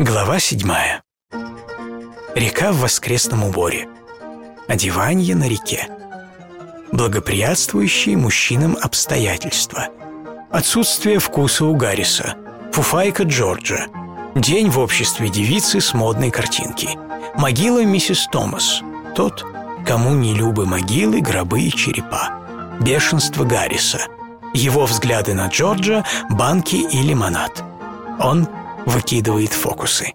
Глава седьмая. Река в воскресном уборе. Одевание на реке. Благоприятствующие мужчинам обстоятельства. Отсутствие вкуса у Гарриса. Фуфайка Джорджа. День в обществе девицы с модной картинки. Могила миссис Томас. Тот, кому не любы могилы, гробы и черепа. Бешенство Гарриса. Его взгляды на Джорджа, банки и лимонад. Он выкидывает фокусы.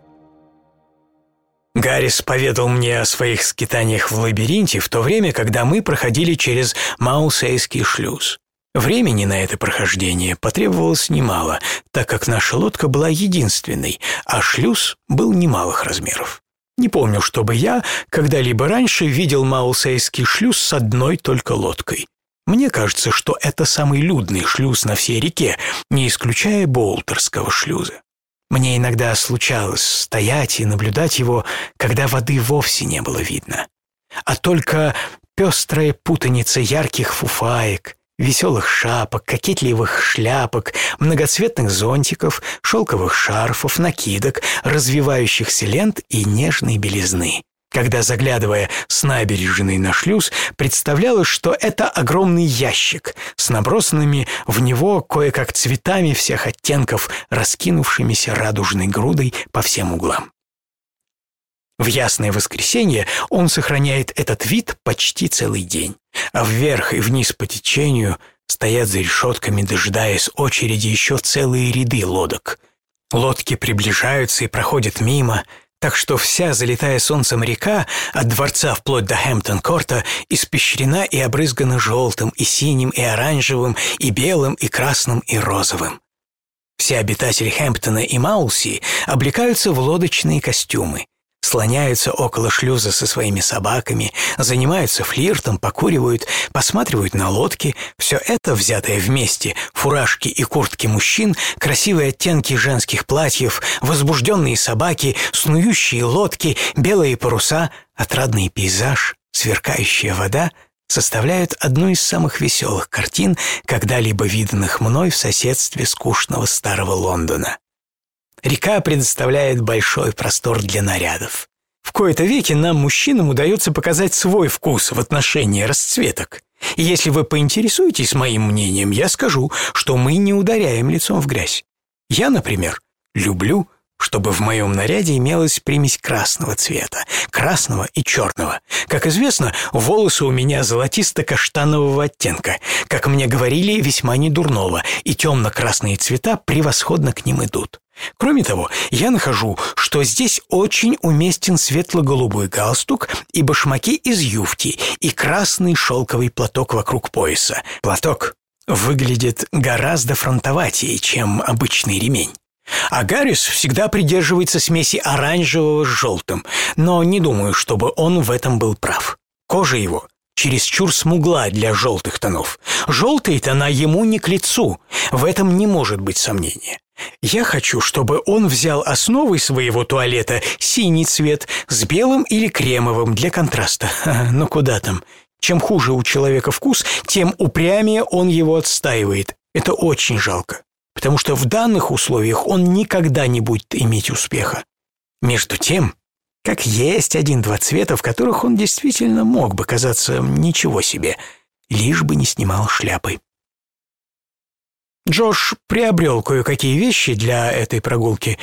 Гаррис поведал мне о своих скитаниях в лабиринте в то время, когда мы проходили через Маусейский шлюз. Времени на это прохождение потребовалось немало, так как наша лодка была единственной, а шлюз был немалых размеров. Не помню, чтобы я когда-либо раньше видел Маусейский шлюз с одной только лодкой. Мне кажется, что это самый людный шлюз на всей реке, не исключая Болтерского шлюза. Мне иногда случалось стоять и наблюдать его, когда воды вовсе не было видно. А только пестрая путаница ярких фуфаек, веселых шапок, кокетливых шляпок, многоцветных зонтиков, шелковых шарфов, накидок, развивающихся лент и нежной белизны когда, заглядывая с набережной на шлюз, представлялось, что это огромный ящик с набросанными в него кое-как цветами всех оттенков, раскинувшимися радужной грудой по всем углам. В ясное воскресенье он сохраняет этот вид почти целый день, а вверх и вниз по течению стоят за решетками, дожидаясь очереди еще целые ряды лодок. Лодки приближаются и проходят мимо – так что вся залитая солнцем река от дворца вплоть до Хэмптон-корта испещрена и обрызгана желтым, и синим, и оранжевым, и белым, и красным, и розовым. Все обитатели Хэмптона и Маулси облекаются в лодочные костюмы, слоняются около шлюза со своими собаками, занимаются флиртом, покуривают, посматривают на лодки. Все это, взятое вместе, фуражки и куртки мужчин, красивые оттенки женских платьев, возбужденные собаки, снующие лодки, белые паруса, отрадный пейзаж, сверкающая вода — составляют одну из самых веселых картин, когда-либо виданных мной в соседстве скучного старого Лондона. Река предоставляет большой простор для нарядов. В кои-то веки нам, мужчинам, удается показать свой вкус в отношении расцветок. И если вы поинтересуетесь моим мнением, я скажу, что мы не ударяем лицом в грязь. Я, например, люблю чтобы в моем наряде имелась примесь красного цвета, красного и черного. Как известно, волосы у меня золотисто-каштанового оттенка, как мне говорили, весьма недурного, и темно-красные цвета превосходно к ним идут. Кроме того, я нахожу, что здесь очень уместен светло-голубой галстук и башмаки из юфти и красный шелковый платок вокруг пояса. Платок выглядит гораздо фронтоватее, чем обычный ремень. А Гаррис всегда придерживается смеси оранжевого с желтым, но не думаю, чтобы он в этом был прав. Кожа его чересчур смугла для желтых тонов. Желтые тона ему не к лицу, в этом не может быть сомнения. Я хочу, чтобы он взял основой своего туалета синий цвет с белым или кремовым для контраста. Но куда там? Чем хуже у человека вкус, тем упрямее он его отстаивает. Это очень жалко потому что в данных условиях он никогда не будет иметь успеха. Между тем, как есть один-два цвета, в которых он действительно мог бы казаться ничего себе, лишь бы не снимал шляпы. Джош приобрел кое-какие вещи для этой прогулки,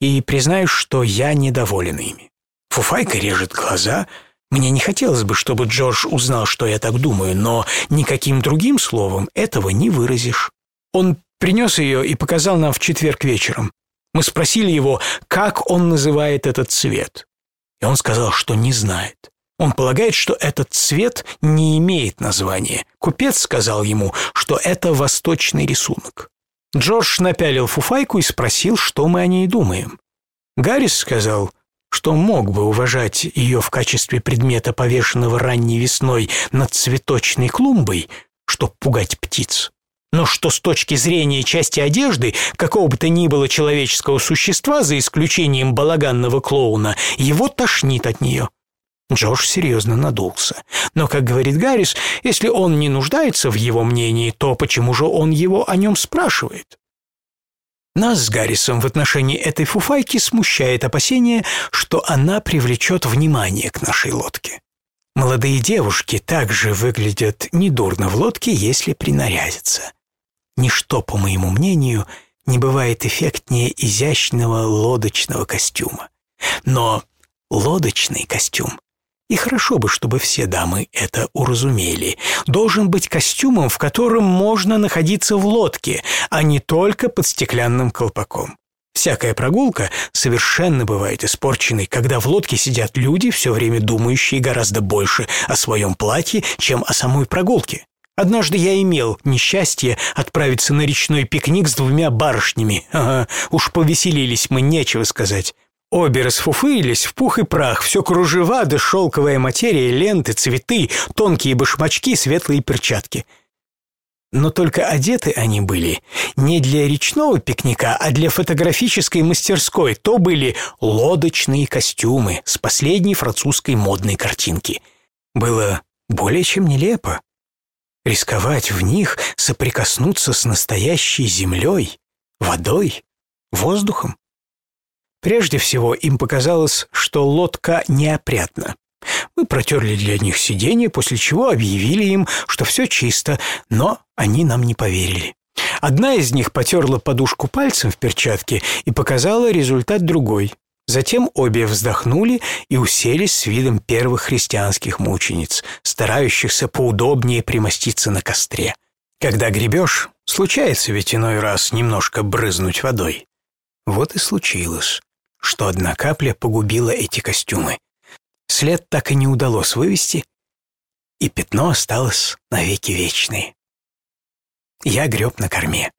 и признаюсь, что я недоволен ими. Фуфайка режет глаза. Мне не хотелось бы, чтобы Джордж узнал, что я так думаю, но никаким другим словом этого не выразишь. Он Принес ее и показал нам в четверг вечером. Мы спросили его, как он называет этот цвет. И он сказал, что не знает. Он полагает, что этот цвет не имеет названия. Купец сказал ему, что это восточный рисунок. Джордж напялил фуфайку и спросил, что мы о ней думаем. Гаррис сказал, что мог бы уважать ее в качестве предмета, повешенного ранней весной над цветочной клумбой, чтобы пугать птиц но что с точки зрения части одежды какого бы то ни было человеческого существа, за исключением балаганного клоуна, его тошнит от нее. Джош серьезно надулся. Но, как говорит Гаррис, если он не нуждается в его мнении, то почему же он его о нем спрашивает? Нас с Гаррисом в отношении этой фуфайки смущает опасение, что она привлечет внимание к нашей лодке. Молодые девушки также выглядят недурно в лодке, если принарядятся. Ничто, по моему мнению, не бывает эффектнее изящного лодочного костюма. Но лодочный костюм и хорошо бы, чтобы все дамы это уразумели. Должен быть костюмом, в котором можно находиться в лодке, а не только под стеклянным колпаком. Всякая прогулка совершенно бывает испорченной, когда в лодке сидят люди, все время думающие гораздо больше о своем платье, чем о самой прогулке. Однажды я имел несчастье отправиться на речной пикник с двумя барышнями. Ага, уж повеселились мы, нечего сказать. Обе расфуфырились в пух и прах, все кружева да шелковая материя, ленты, цветы, тонкие башмачки, светлые перчатки. Но только одеты они были не для речного пикника, а для фотографической мастерской. То были лодочные костюмы с последней французской модной картинки. Было более чем нелепо. Рисковать в них, соприкоснуться с настоящей землей, водой, воздухом. Прежде всего, им показалось, что лодка неопрятна. Мы протерли для них сиденье, после чего объявили им, что все чисто, но они нам не поверили. Одна из них потерла подушку пальцем в перчатке и показала результат другой. Затем обе вздохнули и уселись с видом первых христианских мучениц, старающихся поудобнее примоститься на костре. Когда гребешь, случается ведь иной раз немножко брызнуть водой. Вот и случилось что одна капля погубила эти костюмы. След так и не удалось вывести, и пятно осталось навеки вечные. Я греб на корме.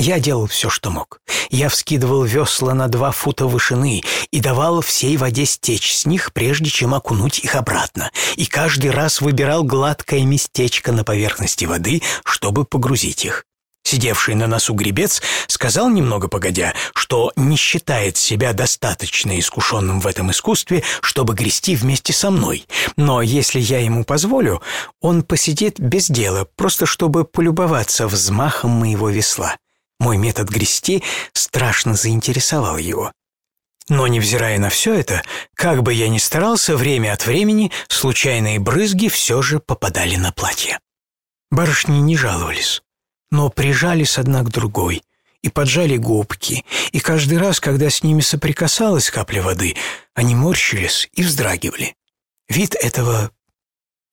Я делал все, что мог. Я вскидывал весла на два фута вышины и давал всей воде стечь с них, прежде чем окунуть их обратно, и каждый раз выбирал гладкое местечко на поверхности воды, чтобы погрузить их. Сидевший на носу гребец сказал немного погодя, что не считает себя достаточно искушенным в этом искусстве, чтобы грести вместе со мной. Но если я ему позволю, он посидит без дела, просто чтобы полюбоваться взмахом моего весла. Мой метод грести страшно заинтересовал его. Но, невзирая на все это, как бы я ни старался, время от времени случайные брызги все же попадали на платье. Барышни не жаловались но прижались одна к другой и поджали губки, и каждый раз, когда с ними соприкасалась капля воды, они морщились и вздрагивали. Вид этого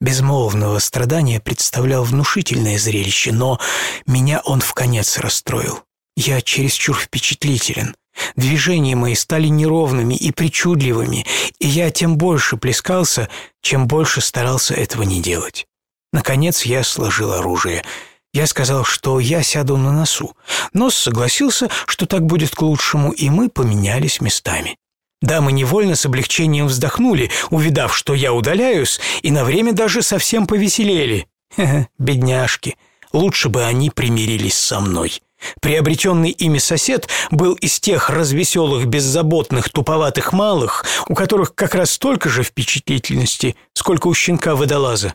безмолвного страдания представлял внушительное зрелище, но меня он в конец расстроил. Я чересчур впечатлителен. Движения мои стали неровными и причудливыми, и я тем больше плескался, чем больше старался этого не делать. Наконец я сложил оружие — я сказал, что я сяду на носу. Нос согласился, что так будет к лучшему, и мы поменялись местами. Дамы невольно с облегчением вздохнули, увидав, что я удаляюсь, и на время даже совсем повеселели. Хе-хе, бедняжки. Лучше бы они примирились со мной. Приобретенный ими сосед был из тех развеселых, беззаботных, туповатых малых, у которых как раз столько же впечатлительности, сколько у щенка-водолаза.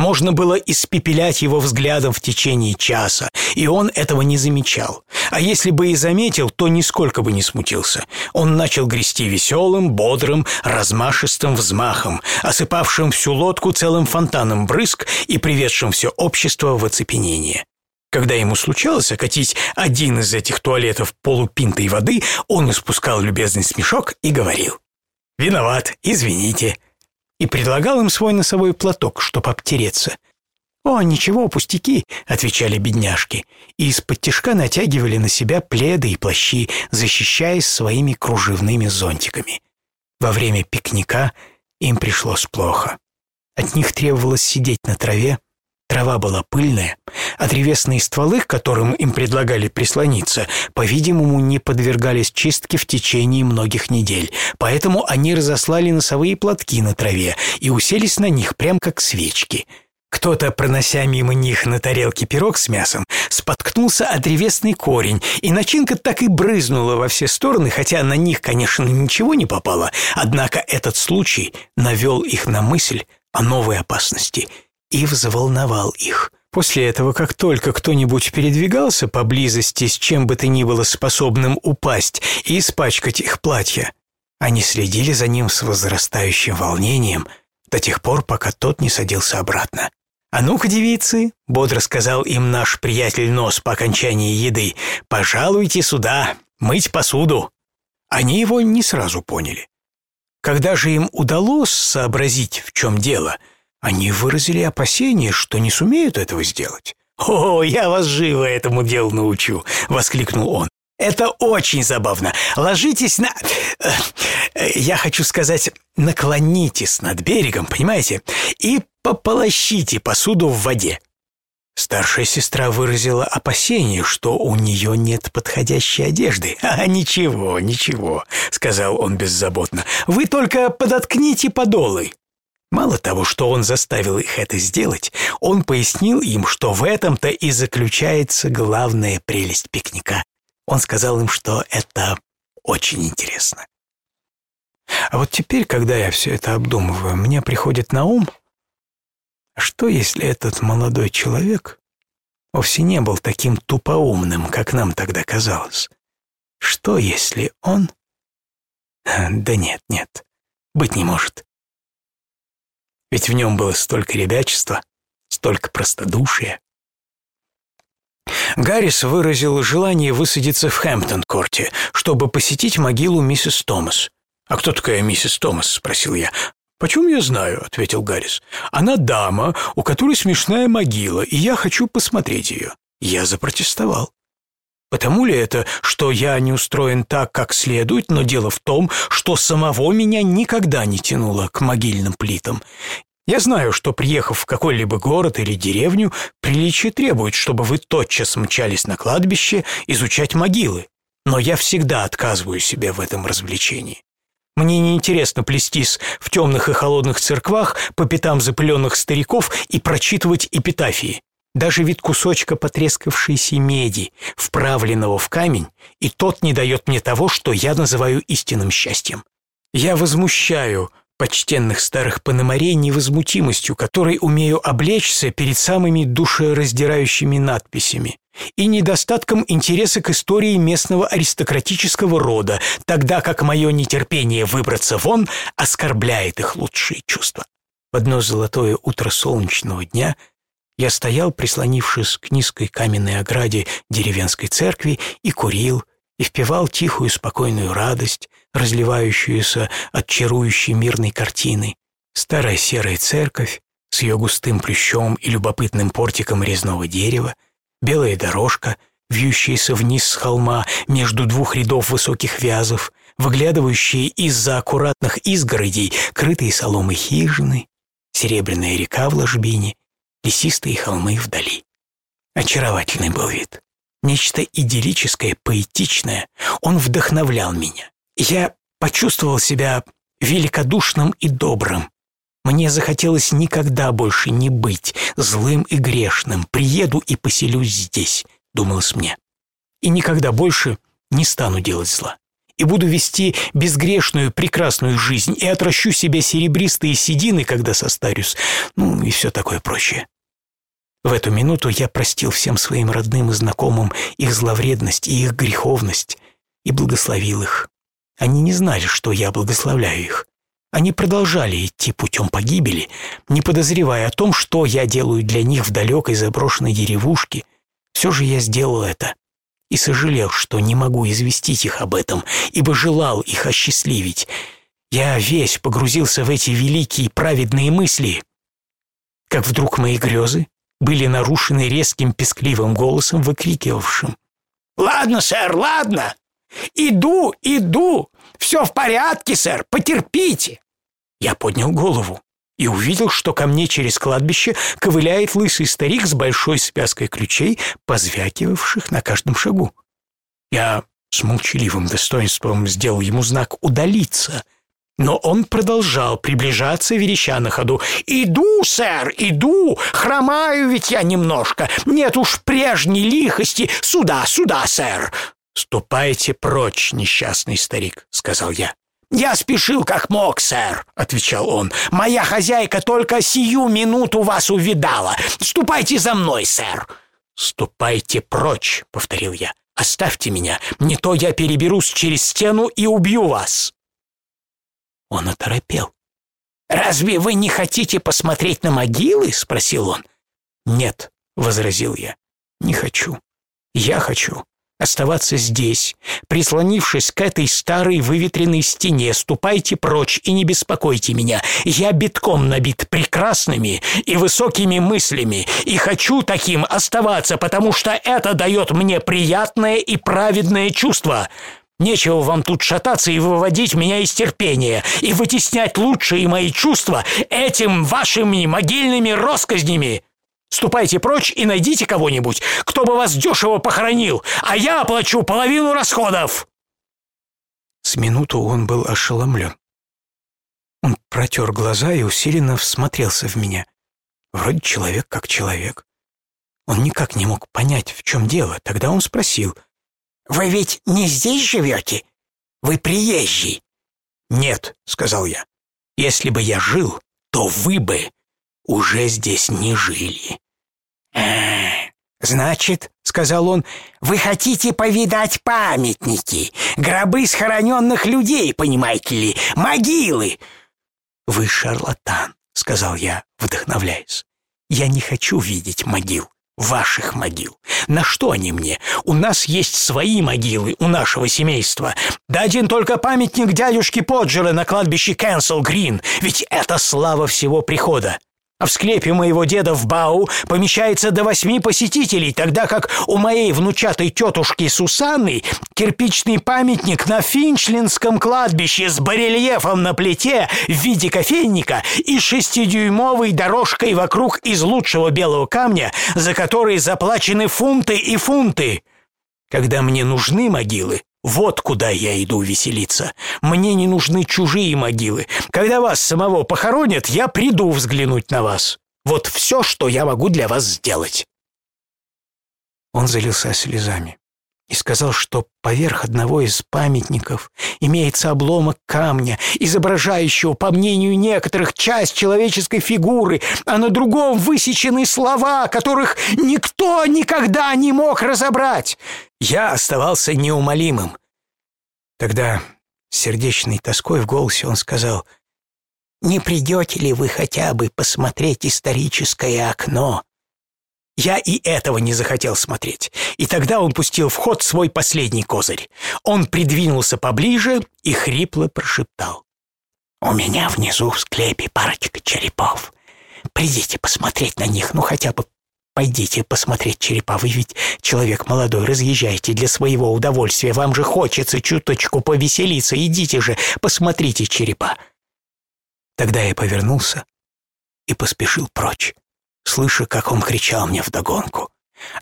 Можно было испепелять его взглядом в течение часа, и он этого не замечал. А если бы и заметил, то нисколько бы не смутился. Он начал грести веселым, бодрым, размашистым взмахом, осыпавшим всю лодку целым фонтаном брызг и приведшим все общество в оцепенение. Когда ему случалось окатить один из этих туалетов полупинтой воды, он испускал любезный смешок и говорил «Виноват, извините» и предлагал им свой носовой платок, чтоб обтереться. «О, ничего, пустяки», — отвечали бедняжки, и из-под тишка натягивали на себя пледы и плащи, защищаясь своими кружевными зонтиками. Во время пикника им пришлось плохо. От них требовалось сидеть на траве, Трава была пыльная, а древесные стволы, к которым им предлагали прислониться, по-видимому, не подвергались чистке в течение многих недель, поэтому они разослали носовые платки на траве и уселись на них, прям как свечки. Кто-то, пронося мимо них на тарелке пирог с мясом, споткнулся о древесный корень, и начинка так и брызнула во все стороны, хотя на них, конечно, ничего не попало, однако этот случай навел их на мысль о новой опасности – и взволновал их. После этого, как только кто-нибудь передвигался поблизости с чем бы то ни было способным упасть и испачкать их платья, они следили за ним с возрастающим волнением до тех пор, пока тот не садился обратно. «А ну-ка, девицы!» — бодро сказал им наш приятель Нос по окончании еды. «Пожалуйте сюда, мыть посуду!» Они его не сразу поняли. Когда же им удалось сообразить, в чем дело, они выразили опасение, что не сумеют этого сделать. «О, я вас живо этому делу научу!» — воскликнул он. Это очень забавно. Ложитесь на... Э, я хочу сказать, наклонитесь над берегом, понимаете, и пополощите посуду в воде. Старшая сестра выразила опасение, что у нее нет подходящей одежды. «А, ничего, ничего», — сказал он беззаботно. «Вы только подоткните подолы». Мало того, что он заставил их это сделать, он пояснил им, что в этом-то и заключается главная прелесть пикника. Он сказал им, что это очень интересно. А вот теперь, когда я все это обдумываю, мне приходит на ум, что если этот молодой человек вовсе не был таким тупоумным, как нам тогда казалось? Что если он... Да нет, нет, быть не может. Ведь в нем было столько ребячества, столько простодушия. Гаррис выразил желание высадиться в Хэмптон-корте, чтобы посетить могилу миссис Томас. «А кто такая миссис Томас?» — спросил я. «Почем я знаю?» — ответил Гаррис. «Она дама, у которой смешная могила, и я хочу посмотреть ее». Я запротестовал. Потому ли это, что я не устроен так, как следует, но дело в том, что самого меня никогда не тянуло к могильным плитам. Я знаю, что, приехав в какой-либо город или деревню, приличие требует, чтобы вы тотчас мчались на кладбище изучать могилы. Но я всегда отказываю себе в этом развлечении. Мне неинтересно плестись в темных и холодных церквах по пятам запыленных стариков и прочитывать эпитафии. Даже вид кусочка потрескавшейся меди, вправленного в камень, и тот не дает мне того, что я называю истинным счастьем. Я возмущаю почтенных старых пономарей невозмутимостью, которой умею облечься перед самыми душераздирающими надписями, и недостатком интереса к истории местного аристократического рода, тогда как мое нетерпение выбраться вон оскорбляет их лучшие чувства. В одно золотое утро солнечного дня я стоял, прислонившись к низкой каменной ограде деревенской церкви, и курил, и впивал тихую спокойную радость, разливающуюся от чарующей мирной картины. Старая серая церковь с ее густым плющом и любопытным портиком резного дерева, белая дорожка, вьющаяся вниз с холма между двух рядов высоких вязов, выглядывающие из-за аккуратных изгородей, крытые соломой хижины, серебряная река в ложбине, лесистые холмы вдали. Очаровательный был вид. Нечто идиллическое, поэтичное. Он вдохновлял меня. Я почувствовал себя великодушным и добрым. Мне захотелось никогда больше не быть злым и грешным. Приеду и поселюсь здесь, думалось мне. И никогда больше не стану делать зла. И буду вести безгрешную, прекрасную жизнь, и отращу себе серебристые седины, когда состарюсь. Ну, и все такое прочее. В эту минуту я простил всем своим родным и знакомым их зловредность и их греховность и благословил их. Они не знали, что я благословляю их. Они продолжали идти путем погибели, не подозревая о том, что я делаю для них в далекой заброшенной деревушке. Все же я сделал это и сожалел, что не могу известить их об этом, ибо желал их осчастливить. Я весь погрузился в эти великие праведные мысли, как вдруг мои грезы были нарушены резким пескливым голосом, выкрикивавшим. «Ладно, сэр, ладно! Иду, иду! Все в порядке, сэр, потерпите!» Я поднял голову и увидел, что ко мне через кладбище ковыляет лысый старик с большой связкой ключей, позвякивавших на каждом шагу. Я с молчаливым достоинством сделал ему знак «удалиться», но он продолжал приближаться, вереща на ходу. «Иду, сэр, иду! Хромаю ведь я немножко! Нет уж прежней лихости! Сюда, сюда, сэр!» «Ступайте прочь, несчастный старик», — сказал я. «Я спешил как мог, сэр», — отвечал он. «Моя хозяйка только сию минуту вас увидала. Ступайте за мной, сэр». «Ступайте прочь», — повторил я. «Оставьте меня, не то я переберусь через стену и убью вас». Он оторопел. «Разве вы не хотите посмотреть на могилы?» — спросил он. «Нет», — возразил я, — «не хочу. Я хочу оставаться здесь, прислонившись к этой старой выветренной стене. Ступайте прочь и не беспокойте меня. Я битком набит прекрасными и высокими мыслями, и хочу таким оставаться, потому что это дает мне приятное и праведное чувство». Нечего вам тут шататься и выводить меня из терпения, и вытеснять лучшие мои чувства этим вашими могильными росказнями. Ступайте прочь и найдите кого-нибудь, кто бы вас дешево похоронил, а я оплачу половину расходов!» С минуту он был ошеломлен. Он протер глаза и усиленно всмотрелся в меня. Вроде человек как человек. Он никак не мог понять, в чем дело. Тогда он спросил. «Вы ведь не здесь живете? Вы приезжий?» «Нет», — сказал я. «Если бы я жил, то вы бы уже здесь не жили. «А, значит, — сказал он, — вы хотите повидать памятники, гробы схороненных людей, понимаете ли, могилы?» «Вы шарлатан», — сказал я, вдохновляясь. «Я не хочу видеть могил, ваших могил. На что они мне? У нас есть свои могилы у нашего семейства. Да один только памятник дядюшки Поджера на кладбище Кэнсел Грин, ведь это слава всего прихода. А в склепе моего деда в Бау помещается до восьми посетителей, тогда как у моей внучатой тетушки Сусанны кирпичный памятник на Финчлинском кладбище с барельефом на плите в виде кофейника и шестидюймовой дорожкой вокруг из лучшего белого камня, за который заплачены фунты и фунты. Когда мне нужны могилы, вот куда я иду веселиться. Мне не нужны чужие могилы. Когда вас самого похоронят, я приду взглянуть на вас. Вот все, что я могу для вас сделать». Он залился слезами и сказал, что поверх одного из памятников имеется обломок камня, изображающего, по мнению некоторых, часть человеческой фигуры, а на другом высечены слова, которых никто никогда не мог разобрать. Я оставался неумолимым. Тогда сердечной тоской в голосе он сказал, «Не придете ли вы хотя бы посмотреть историческое окно?» Я и этого не захотел смотреть, и тогда он пустил в ход свой последний козырь. Он придвинулся поближе и хрипло прошептал. «У меня внизу в склепе парочка черепов. Придите посмотреть на них, ну хотя бы Пойдите посмотреть черепа, вы ведь человек молодой, разъезжайте для своего удовольствия, вам же хочется чуточку повеселиться, идите же, посмотрите черепа. Тогда я повернулся и поспешил прочь, слыша, как он кричал мне вдогонку.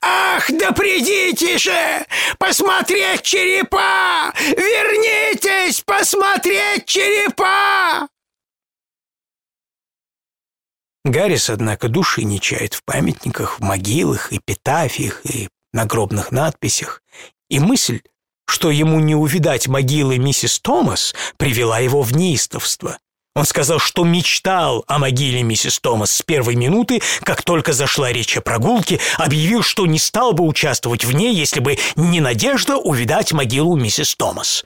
«Ах, да придите же! Посмотреть черепа! Вернитесь посмотреть черепа!» Гаррис, однако, души не чает в памятниках, в могилах, эпитафиях и нагробных надписях. И мысль, что ему не увидать могилы миссис Томас, привела его в неистовство. Он сказал, что мечтал о могиле миссис Томас с первой минуты, как только зашла речь о прогулке, объявил, что не стал бы участвовать в ней, если бы не надежда увидать могилу миссис Томас.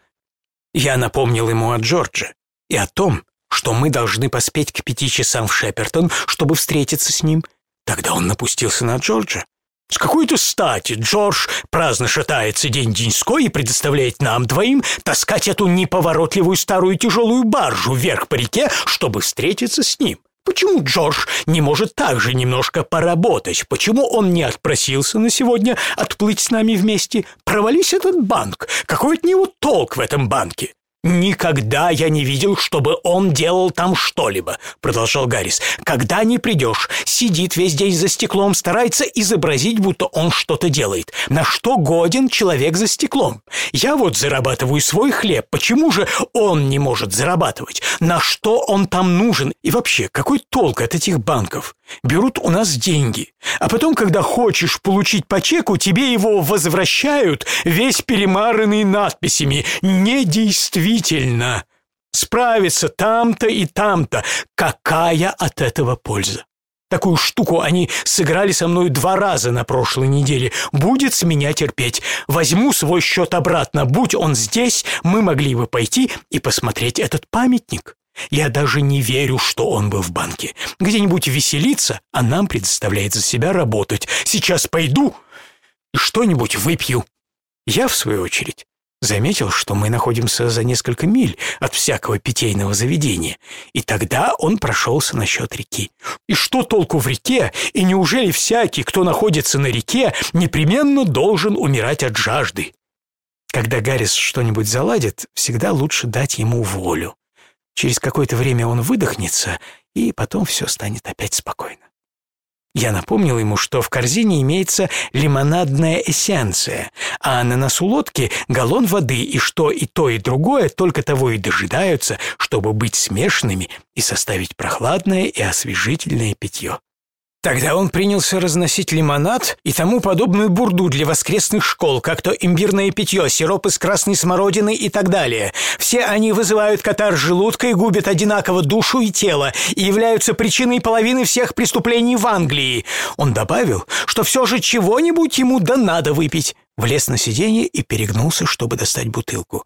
Я напомнил ему о Джордже и о том, что мы должны поспеть к пяти часам в Шепертон, чтобы встретиться с ним. Тогда он напустился на Джорджа. С какой-то стати Джордж праздно шатается день-деньской и предоставляет нам двоим таскать эту неповоротливую старую тяжелую баржу вверх по реке, чтобы встретиться с ним. Почему Джордж не может также немножко поработать? Почему он не отпросился на сегодня отплыть с нами вместе? Провались этот банк. Какой от него толк в этом банке? «Никогда я не видел, чтобы он делал там что-либо», — продолжал Гаррис. «Когда не придешь, сидит весь день за стеклом, старается изобразить, будто он что-то делает. На что годен человек за стеклом? Я вот зарабатываю свой хлеб, почему же он не может зарабатывать? На что он там нужен? И вообще, какой толк от этих банков? Берут у нас деньги, а потом, когда хочешь получить по чеку, тебе его возвращают, весь перемаранный надписями «Недействительно». Справиться там-то и там-то. Какая от этого польза? Такую штуку они сыграли со мной два раза на прошлой неделе. Будет с меня терпеть. Возьму свой счет обратно. Будь он здесь, мы могли бы пойти и посмотреть этот памятник. Я даже не верю, что он был в банке. Где-нибудь веселиться, а нам предоставляет за себя работать. Сейчас пойду и что-нибудь выпью. Я, в свою очередь, заметил, что мы находимся за несколько миль от всякого питейного заведения, и тогда он прошелся насчет реки. И что толку в реке, и неужели всякий, кто находится на реке, непременно должен умирать от жажды? Когда Гаррис что-нибудь заладит, всегда лучше дать ему волю. Через какое-то время он выдохнется, и потом все станет опять спокойно. Я напомнил ему, что в корзине имеется лимонадная эссенция, а на носу лодки галлон воды, и что и то, и другое только того и дожидаются, чтобы быть смешанными и составить прохладное и освежительное питье. Тогда он принялся разносить лимонад и тому подобную бурду для воскресных школ, как то имбирное питье, сироп из красной смородины и так далее. Все они вызывают катар желудка и губят одинаково душу и тело, и являются причиной половины всех преступлений в Англии. Он добавил, что все же чего-нибудь ему да надо выпить. Влез на сиденье и перегнулся, чтобы достать бутылку.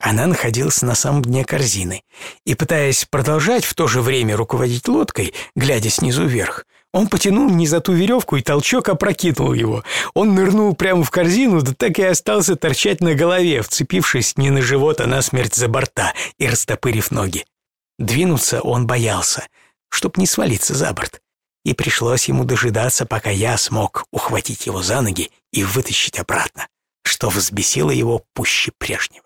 Она находилась на самом дне корзины, и, пытаясь продолжать в то же время руководить лодкой, глядя снизу вверх, он потянул не за ту веревку, и толчок опрокинул его. Он нырнул прямо в корзину, да так и остался торчать на голове, вцепившись не на живот, а на смерть за борта и растопырив ноги. Двинуться он боялся, чтоб не свалиться за борт. И пришлось ему дожидаться, пока я смог ухватить его за ноги и вытащить обратно, что взбесило его пуще прежнего.